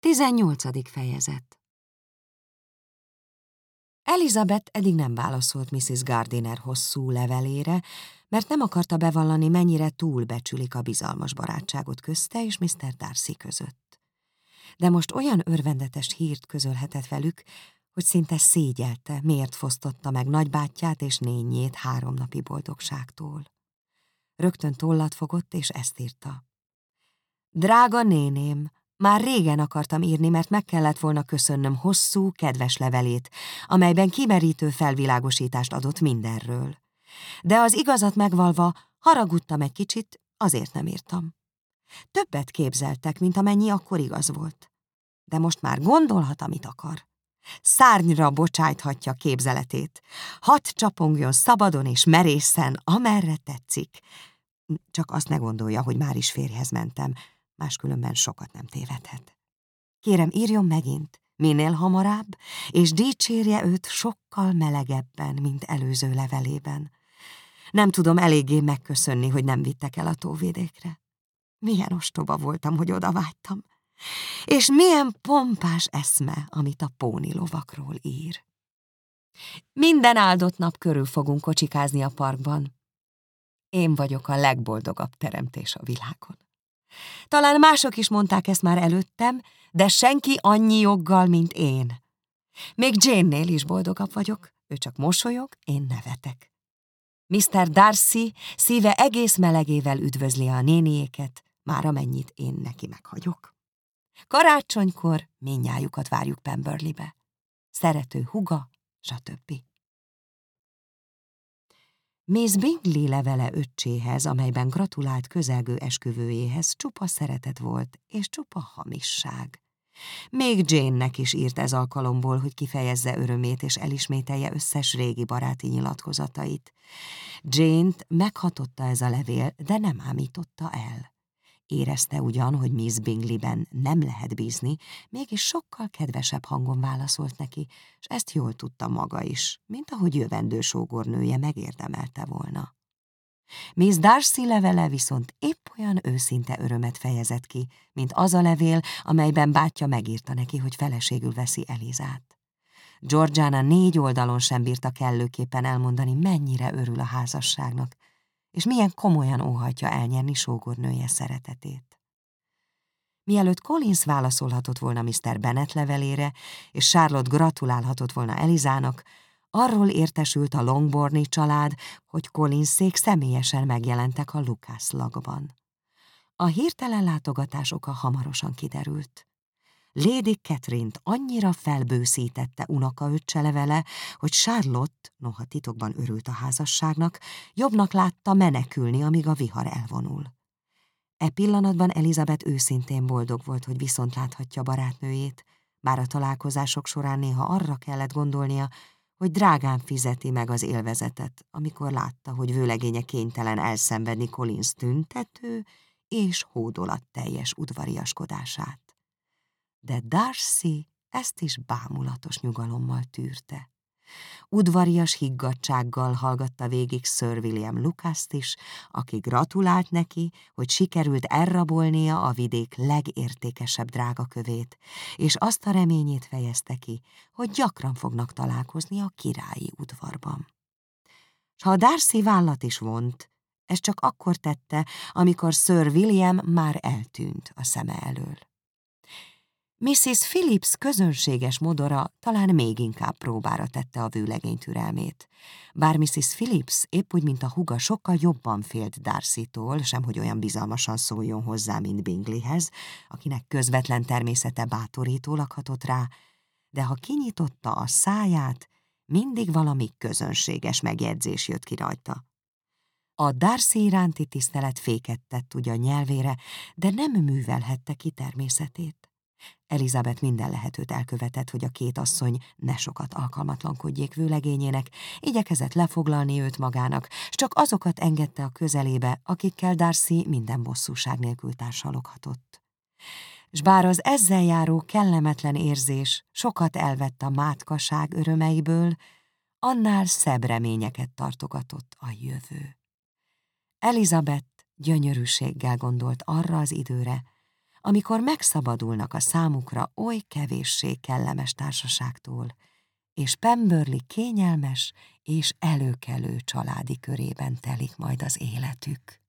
18. fejezet Elizabeth eddig nem válaszolt Mrs. Gardiner hosszú levelére, mert nem akarta bevallani, mennyire túlbecsülik a bizalmas barátságot közte és Mr. Darcy között. De most olyan örvendetes hírt közölhetett velük, hogy szinte szégyelte, miért fosztotta meg nagybátyját és nényét három napi boldogságtól. Rögtön tollat fogott, és ezt írta. Drága néném, már régen akartam írni, mert meg kellett volna köszönnöm hosszú, kedves levelét, amelyben kimerítő felvilágosítást adott mindenről. De az igazat megvalva haragudtam egy kicsit, azért nem írtam. Többet képzeltek, mint amennyi akkor igaz volt. De most már gondolhat, amit akar. Szárnyra bocsájthatja képzeletét. Hadd csapongjon szabadon és merészen, amerre tetszik. Csak azt ne gondolja, hogy már is férjhez mentem, máskülönben sokat nem tévedhet. Kérem, írjon megint, minél hamarabb, és dicsérje őt sokkal melegebben, mint előző levelében. Nem tudom eléggé megköszönni, hogy nem vittek el a tóvédékre. Milyen ostoba voltam, hogy oda vágytam. És milyen pompás eszme, amit a póni lovakról ír. Minden áldott nap körül fogunk kocsikázni a parkban. Én vagyok a legboldogabb teremtés a világon. Talán mások is mondták ezt már előttem, de senki annyi joggal, mint én. Még Jane-nél is boldogabb vagyok, ő csak mosolyog, én nevetek. Mr. Darcy szíve egész melegével üdvözli a néniéket, már amennyit én neki meghagyok. Karácsonykor minnyájukat várjuk Pemberleybe. Szerető huga, stb. Miss Bingley levele öccséhez, amelyben gratulált közelgő esküvőjéhez, csupa szeretet volt, és csupa hamisság. Még Jane-nek is írt ez alkalomból, hogy kifejezze örömét és elismételje összes régi baráti nyilatkozatait. Jane-t meghatotta ez a levél, de nem ámította el. Érezte ugyan, hogy Miss Bingleyben nem lehet bízni, mégis sokkal kedvesebb hangon válaszolt neki, és ezt jól tudta maga is, mint ahogy jövendő sógornője megérdemelte volna. Miss Darcy levele viszont épp olyan őszinte örömet fejezett ki, mint az a levél, amelyben bátyja megírta neki, hogy feleségül veszi Elizát. Georgiana négy oldalon sem bírta kellőképpen elmondani, mennyire örül a házasságnak, és milyen komolyan óhatja elnyerni sógornője szeretetét. Mielőtt Collins válaszolhatott volna Mr. Bennet levelére, és Charlotte gratulálhatott volna Elizának, arról értesült a Longborni család, hogy Collinszék személyesen megjelentek a Lucas lagban. A hirtelen látogatás oka hamarosan kiderült. Lady Catherine-t annyira felbőszítette unokaöccse levele, hogy Charlotte, noha titokban örült a házasságnak, jobbnak látta menekülni, amíg a vihar elvonul. E pillanatban Elizabeth őszintén boldog volt, hogy viszont láthatja barátnőjét, bár a találkozások során néha arra kellett gondolnia, hogy drágán fizeti meg az élvezetet, amikor látta, hogy vőlegénye kénytelen elszenvedni Collins tüntető és hódolat teljes udvariaskodását de Darcy ezt is bámulatos nyugalommal tűrte. Udvarias higgadsággal hallgatta végig Sir William Lucas-t is, aki gratulált neki, hogy sikerült elrabolnia a vidék legértékesebb drágakövét, és azt a reményét fejezte ki, hogy gyakran fognak találkozni a királyi udvarban. S ha Darcy vállat is vont, ez csak akkor tette, amikor Sir William már eltűnt a szeme elől. Mrs. Phillips közönséges modora talán még inkább próbára tette a vőlegény türelmét. Bár Mrs. Phillips épp úgy, mint a huga sokkal jobban félt Darcy-tól, sem hogy olyan bizalmasan szóljon hozzá, mint Bingleyhez, akinek közvetlen természete bátorító lakhatott rá, de ha kinyitotta a száját, mindig valami közönséges megjegyzés jött ki rajta. A Darcy iránti tisztelet féket tett ugye a nyelvére, de nem művelhette ki természetét. Elizabeth minden lehetőt elkövetett, hogy a két asszony ne sokat alkalmatlankodjék vőlegényének, igyekezett lefoglalni őt magának, s csak azokat engedte a közelébe, akikkel Darcy minden bosszúság nélkül társaloghatott. S bár az ezzel járó kellemetlen érzés sokat elvett a mátkaság örömeiből, annál szebb reményeket tartogatott a jövő. Elizabeth gyönyörűséggel gondolt arra az időre, amikor megszabadulnak a számukra oly kevéssé kellemes társaságtól, és Pemberley kényelmes és előkelő családi körében telik majd az életük.